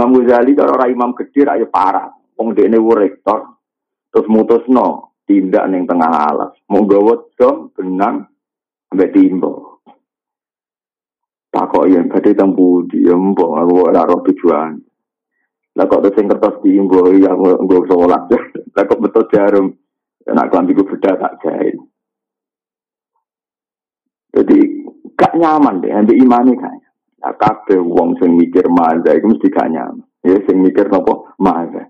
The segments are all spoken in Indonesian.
Imam Ghazali kalau orang imam gede ayo parah. Wong dekne rektor terus mutusno tindak ning tengah alas. Mau gawa dom benang ambek timbo. Takok yen badhe teng pundi ya mbok aku ora roh tujuan. Lah kok sing kertas timbo ya nggo salat. Lah kok betul jarum. Nak kelambiku beda tak jahit. Jadi gak nyaman deh, ambil imani kayaknya. Nah, kabeh wong sing mikir maza itu mesti gak nyaman. Ya sing mikir nopo maza.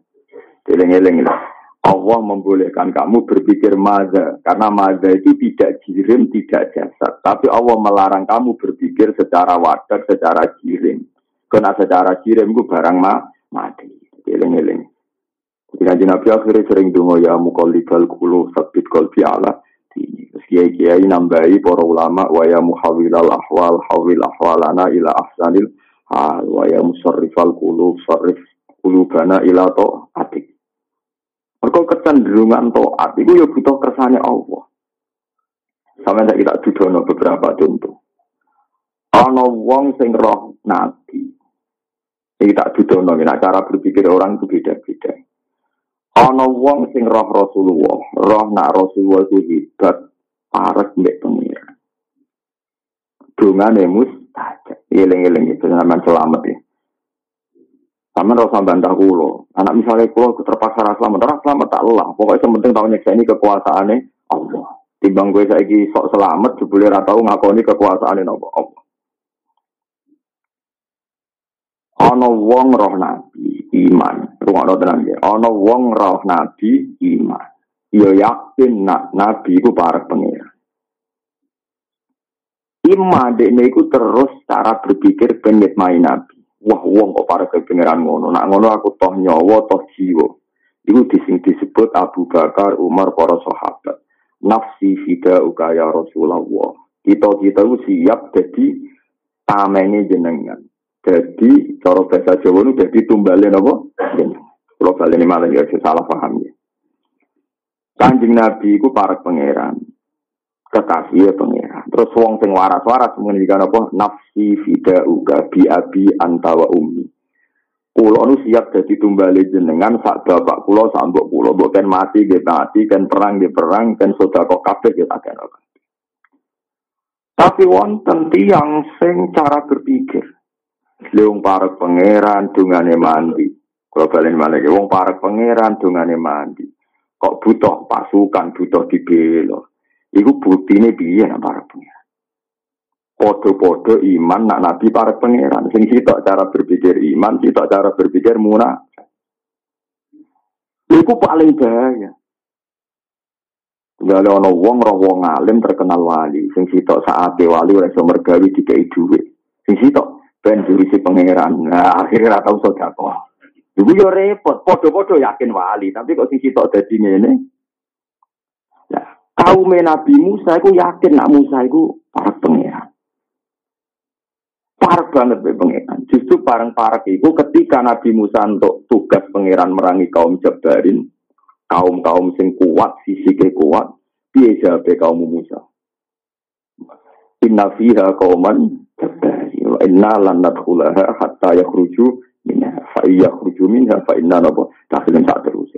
Eleng-eleng lah. Allah membolehkan kamu berpikir maza karena maza itu tidak jirim, tidak jasad. Tapi Allah melarang kamu berpikir secara wadah, secara jirim. Karena secara jirim itu barang ma mati. Eleng-eleng. Ketika Nabi akhirnya sering dungo ya mukolibal kulu sabit kolbi Allah ini. Kiai kiai nambahi para ulama wa ya muhawilal ahwal hawil ahwalana ila ahsanil hal wa ya musarrifal qulub sarrif qulubana ila to atik. Mergo kecenderungan taat itu ya butuh kersane Allah. Sampai tak kita dudono beberapa contoh. Ana wong sing roh nabi. Iki tak dudono, nah, cara berpikir orang itu beda-beda. Ana wong sing roh Rasulullah, roh nak Rasulullah itu hebat, parek mbek pengira. Dungane mustajab. Eling-eling itu sampean selamat ya. Sama rasa bantah kulo. Anak misalnya kulo terpaksa rasa selamat, rasa selamat tak lelah. Pokoknya sementing tahu nyeksa ini kekuasaannya Allah. Timbang gue saya sok selamat, jebule ratau ngakoni kekuasaannya Allah. Ana wong roh nabi iman. Rungokno tenan ya. Ana wong roh nabi iman. Ya yakin nak nabi iku para pengira. Iman dekne iku terus cara berpikir penyet main nabi. Wah wong kok para kepengiran ngono. Nak ngono aku toh nyawa toh jiwa. Iku dising disebut Abu Bakar, Umar, para sahabat. Nafsi fida ukaya Rasulullah. Kita-kita siap jadi tamene jenengan. Jadi cara bahasa Jawa itu jadi tumbalin apa? Kalau kalian ini malah ya salah paham ya. Kanjeng Nabi itu para pangeran, kekasih ya pangeran. Terus wong sing waras-waras mengendikan apa? Nafsi fida uga bi abi antawa umi. Kulo nu siap jadi tumbali jenengan sak bapak kulo sak mbok kulo bukan mati gitu mati kan perang gitu perang sudah kok kafe gitu kan. Tapi wonten tiang sing cara berpikir Leung para pangeran dungane mandi. Kalau balen mana wong para pangeran dungane mandi. Kok butuh pasukan, butuh dibelo. Iku ini piye nak para pangeran. Podo-podo iman nak nabi para pangeran. Sing sitok cara berpikir iman, sitok cara berpikir munah. Iku paling bahaya. Tinggal ono wong roh wong alim terkenal wali. Sing sitok saat wali oleh sumber gawi dikai duit. Sing sitok ben si pangeran. Nah, akhirnya tahu sodako. Ibu yo repot, podo-podo yakin wali, tapi kok sisi tok dadi ngene. Ya, kaum Nabi Musa iku yakin nak Musa iku para pangeran. Parek banget be pangeran. Justru parang parek iku ketika Nabi Musa untuk tugas pangeran merangi kaum Jabarin, kaum-kaum sing kuat, sisi ke kuat, piye jawabe kaum Musa? Inna fiha kauman inna lan nadkhulaha hatta yakhruju fa yakhruju minha fa inna nabo tahilun sak terus.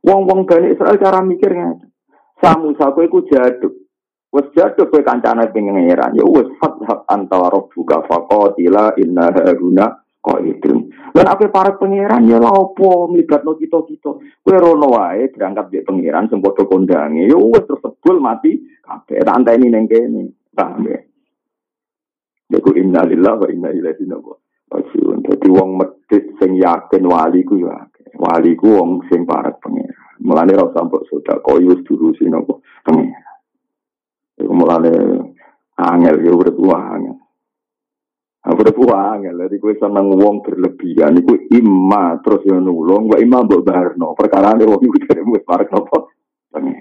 Wong-wong Bani Israel cara mikirnya samu kowe iku jaduk. Wis jaduk kowe kancane pengeran ya wis fathab anta rabbuka faqatila inna haruna qaidun. Lan apa para pangeran ya lha opo mlibatno kita-kita. Kowe rono wae berangkat di pangeran sing padha ya wis tersebul mati. Kabeh tak anteni ning kene. Paham ya? Iku inna lillah wa inna ilaihi rajiun. Dadi wong medhit sing yakin wali ku ya wali ku wong sing parek pengira. Mulane ora usah mbok sedekah yo durusi napa pengira. Iku mulane angel yo urip angel. Aku puang ya, jadi gue seneng wong berlebihan, iku imma terus yang nulung, gue imma mbok barno, perkara ini wong gue dari gue parek nopo, pengen.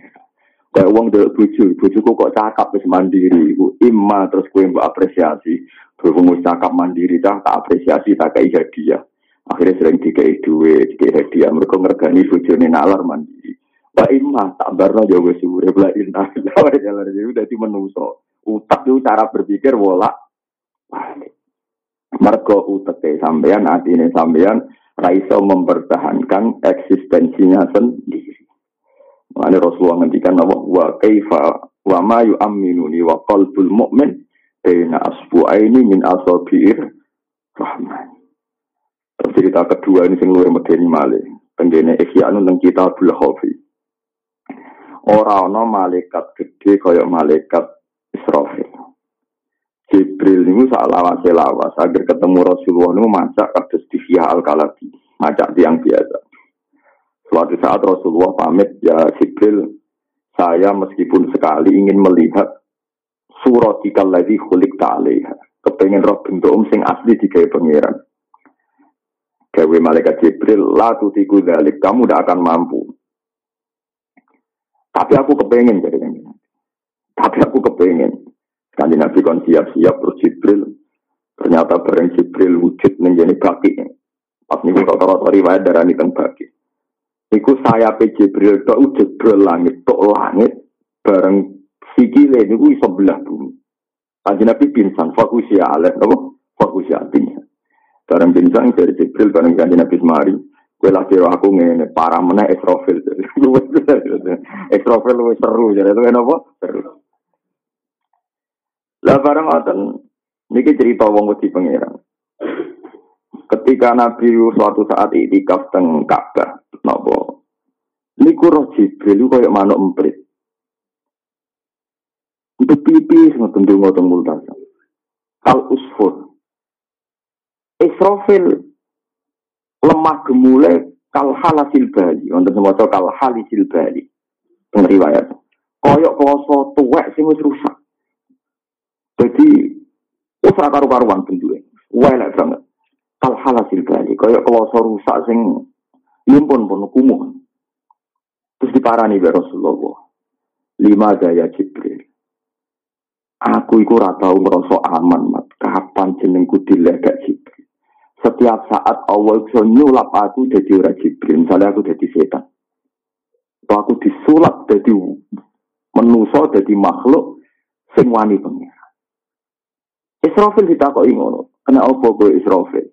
Kayak uang dari buju, bujuku kok cakap wis mandiri, ibu imma terus kue mbak apresiasi, berhubung cakap mandiri, dah tak apresiasi tak kayak hadiah. Akhirnya sering dikai duit, dikai hadiah, mereka ngergani bujune nalar mandiri. Mbak imma tak barno jawa sure, bela indah, jawa jalan jadi udah menuso. Utak itu cara berpikir wola. Mergo utek sampean, ini sampean, Raiso mempertahankan eksistensinya sendiri. Makanya Rasulullah ngendikan bahwa wa kaifa wa ma yu'minuni wa qalbul mu'min baina asbu'aini min asabi'ir rahman. Terus cerita kedua ini sing luwih medeni malih. Tenggene Ihyanun teng Kitabul Khafi. Ora ana malaikat gede kaya malaikat Israfil. Jibril niku sak lawase lawas agar ketemu Rasulullah niku macak kados Divya Al-Kalabi, macak tiang biasa. Suatu saat Rasulullah pamit, ya Jibril, saya meskipun sekali ingin melihat surat lagi khulik ta'alaiha. Kepengen roh bentuk um sing asli digawe pangeran. Gawe malaikat Jibril, la tutiku dalik, kamu tidak akan mampu. Tapi aku kepengen jadi Tapi aku kepengen. Kanji Nabi kon siap-siap terus Jibril. Ternyata bareng Jibril wujud menjadi baki. Pas niku kok rata riwayat darani teng baki. Iku saya Jibril tok jebrol langit tok langit bareng sikile niku iso belah bumi. Kanji Nabi pingsan fokus ya alef apa? Fokus ya pingsan. Bareng pingsan dari Jibril bareng kanji Nabi semari. Kue lagi aku ngene parah mana Esrofil. Esrofil lebih seru jadi itu kenapa? Seru. Lah bareng ngoten niki cerita wong wedi pangeran. Ketika Nabi suatu saat itikaf teng Ka'bah? Niku roh Jibril koyo manuk emprit. Untuk pipis ngoten donga teng multasa. Kal usfur. Israfil lemah gemule kal halasil bali. Untuk semoga kal halisil bali. Pengriwayat. Koyok kloso tuwek sing wis rusak. Jadi, usah karu-karuan bentuknya. Welek banget. Hal hasil bali. Kayak kalau rusak sing yumpun pun kumuh. Terus diparani be Rasulullah. Lima daya Jibril. Aku iku ora tau ngerasa aman, mat. Kapan jenengku dilegak Jibril. Setiap saat Allah iso nyulap aku jadi ora Jibril. Misalnya aku jadi setan. Atau aku disulap jadi menuso, jadi makhluk sing wani pengen. Israfil ditakoki ngono. Kena apa kowe Israfil?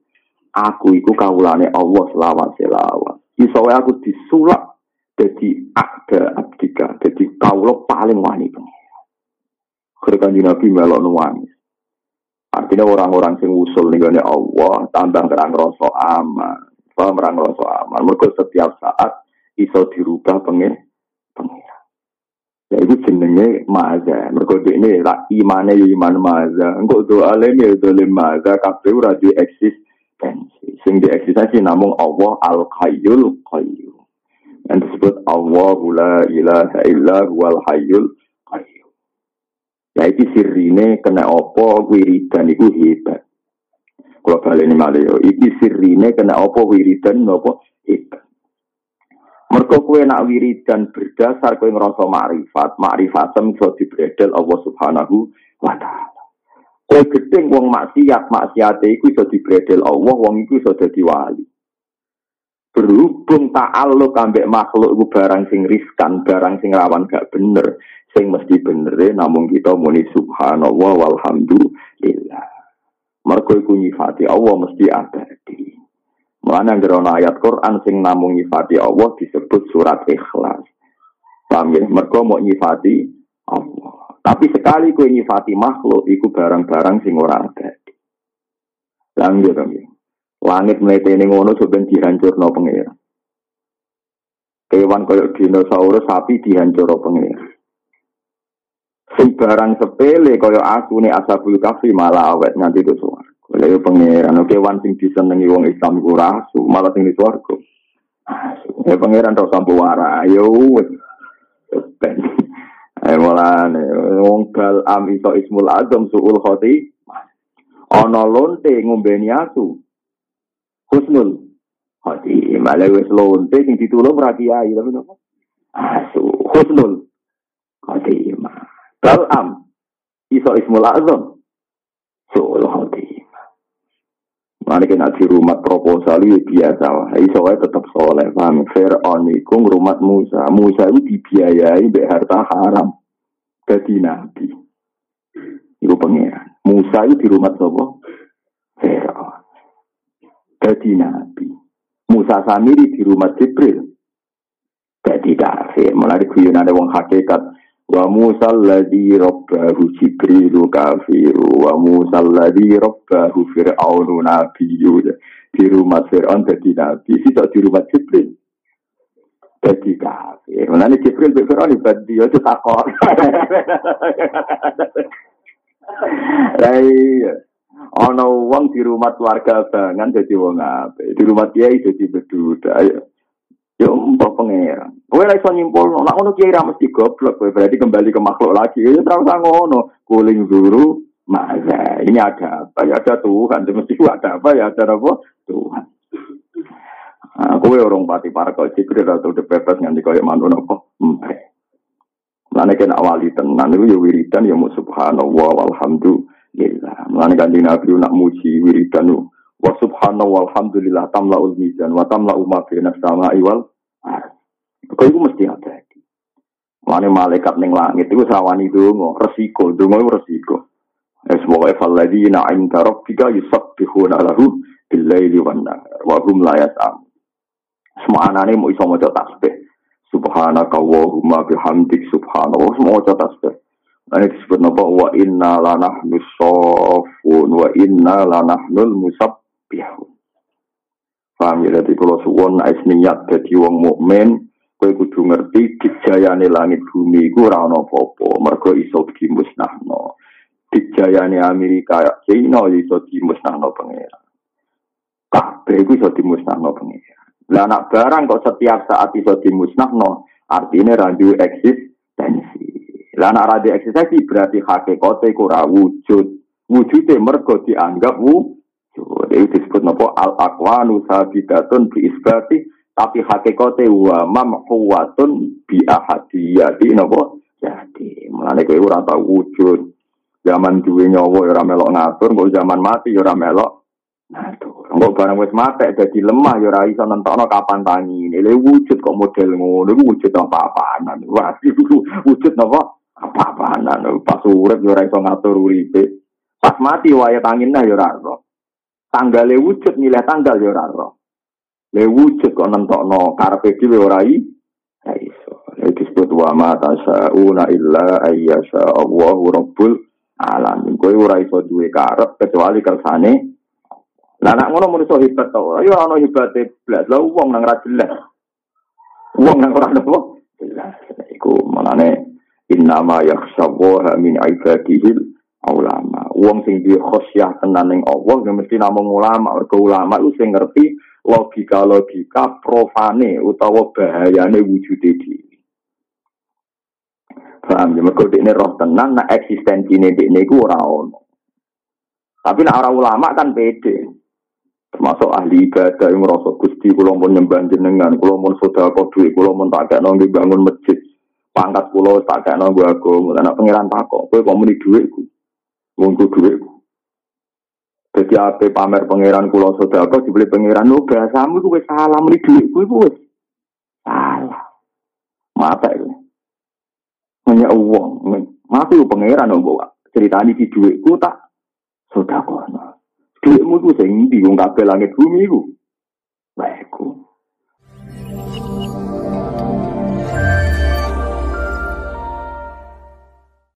Aku iku kawulane Allah selawat selawat. Iso aku disulap jadi ada abdika, jadi kaulo paling wani pengira. Kerkan Nabi melok nuwangis. Artinya orang-orang sing usul nih Allah tambah kerang rasa aman, paham kerang rasa aman. Mereka setiap saat iso dirubah pengen pengen. Ya itu jenenge maza. Mergo ini ra imane ya iman maza. Lene ya dolim maza kabeh ora di eksistensi. Sing di eksistensi namung Allah Al Hayyul Qayyum. Yang disebut Allah la ilaha illa huwal hayyul qayyum. Ya iki sirine kena apa wiridan iku hebat. Kalau kalian ini malah iki sirine kena apa wiridan nopo hebat. Mergo kue nak wiridan berdasar kue ngerasa makrifat, makrifat iso dibredel Allah Subhanahu wa taala. Kue gedeng wong maksiat, maksiat iku iso dibredel Allah, wong iku iso dadi wali. Berhubung ta'alluq ambek makhluk iku barang sing riskan, barang sing rawan gak bener, sing mesti bener namun kita muni subhanallah walhamdulillah. Mergo iku nyifati Allah mesti abadi. Mana ngerono ayat Quran sing namung nyifati Allah disebut surat ikhlas. Paham ya? Mereka mau nyifati Allah. Tapi sekali kue nyifati makhluk, itu barang-barang sing ora abadi. Lanjut ya. Langit ini ngono sebenarnya dihancur no pengira. Kewan koyok dinosaurus sapi dihancur no pengira. Sing barang sepele aku nih asabul kafi malah awet nanti itu suara. Kalau yo pangeran, oke wan sing disenengi wong Islam ku rasu, malah sing di swarga. Ya pangeran tok sampo wara, ayo. Ben. Ayo mulane wong am iso ismul azam suul khoti. Ana lonte ngombeni asu. Husnul khoti, malah wis lonte sing ditulung ra kiai tapi nopo? Asu husnul khoti. Bal am iso ismul azam suul khoti. Mari kena di rumah proposal itu biasa lah. Iso tetap soleh, paham? Fir'aun itu rumah Musa. Musa itu dibiayai be harta haram. Jadi nabi. Itu pengiran. Musa itu di rumah sopo? Jadi nabi. Musa Samiri di rumah Jibril. Jadi kafir. Mulai guyon ada wong hakikat. Wa Musa alladhi rabbahu Jibrilu kafiru. Wa Musa alladhi rabbahu Fir'aunu nabiyu. Di rumah Fir'aun jadi nabi. Situ di rumah Jibril. Jadi kafir. Mulai Jibril di Fir'aun ibadah dia itu takor. Iya. Di rumah keluarga bangan jadi wong apa? Di rumah kiai jadi beduda. Ayo. Ya umpah pangeran. Kowe ora iso nyimpul, nek ngono kiai ra mesti goblok, kowe berarti kembali ke makhluk lagi. Ya terus ngono, kuling dulu masa ini ada apa? Ya ada Tuhan. Mesti ada apa? Ya ada apa? Tuhan. Nah, orang pati para kau cikri atau udah bebas nganti kau yang mantu nopo. Empe. Mana kena awali tenan itu ya wiridan ya mu subhanallah walhamdulillah. Mana kanjeng Nabi nak muji wiridan wa subhanallah walhamdulillah tamla mizan wa tamla ma fi iwal. Kau itu mesti. Mana malaikat neng langit itu sawani dongo resiko dongo itu resiko. Es pokoke falladzina 'inda rabbika yusabbihuna lahu bil-laili wan-nahar wa hum la yas'am. Semua anane mau iso maca tasbih. Subhanaka Allahumma bihamdik subhanallah semua maca tasbih. Nah, ini disebut apa? Wa inna lanahnu sofun wa inna lanahnul musabbihun. Paham ya? Jadi kalau suwon ais niat jadi wong mukmin, kowe kudu ngerti dijayane langit bumi iku ora ana apa-apa, mergo iso dimusnahno. Dijayane Amerika, China iso dimusnahno pangeran. Kabeh iku iso dimusnahno pangeran. Lah anak barang kok setiap saat iso dimusnahno, artinya radio eksistensi. Lah anak radio eksistensi berarti hakikate ora wujud. Wujude mergo dianggap wujud. Itu disebut napa al aqwanu sabidatun bi isbati tapi hakikate wa mamhuwatun bi ahadiyati napa jadi mulane kowe ora tau wujud zaman duwe nyawa ya ora melok ngatur kok zaman mati ya ora melok Aduh, kok barang wis mate dadi lemah ya ora iso nentokno kapan tangi. Ini wujud kok model ngono wujud apa-apaan. Wah, wujud napa? Apa-apaan. Pas urip ora iso ngatur uripe. Pas mati wae tangine ya ora ro. Tanggale wujud milih tanggal ya ora ro. Le wujud kok nentokno karepe dhewe ora iso. Itu disebut wa ma tasyauna illa ayyasha Allahu rabbul alamin. Kowe ora iso duwe karep kecuali kersane Lah anak ngono manusa hebat to. Ayo ana hebate blas. Lah wong nang ra jelas. Wong nang ora nopo? Jelas. Iku manane innama yakhshawaha min ibadihi ulama. Wong sing duwe khosyah tenan ning Allah ya mesti namung ulama. Mergo ulama iku sing ngerti logika-logika profane utawa bahayane wujude dhewe. Paham ya, mergo ini roh tenan, nah eksistensi ini iku ora ono. Tapi nak orang ulama kan pede. termasuk ahli ibadah yang merasa gusti kulo pun nyembah jenengan kulo pun sudah kau duit kulo pun tak bangun masjid pangkat kulo tak kayak nonggi aku anak pangeran takok kue kau meni duitku mungku duitku jadi apa pamer pangeran kulo sudah kau dibeli pangeran lo bahasamu kue salah meni duitku itu salah. Mata itu hanya uang mati pangeran bawa ceritanya di duitku tak sudah kau Duitmu itu sing di kabeh langit bumi iku.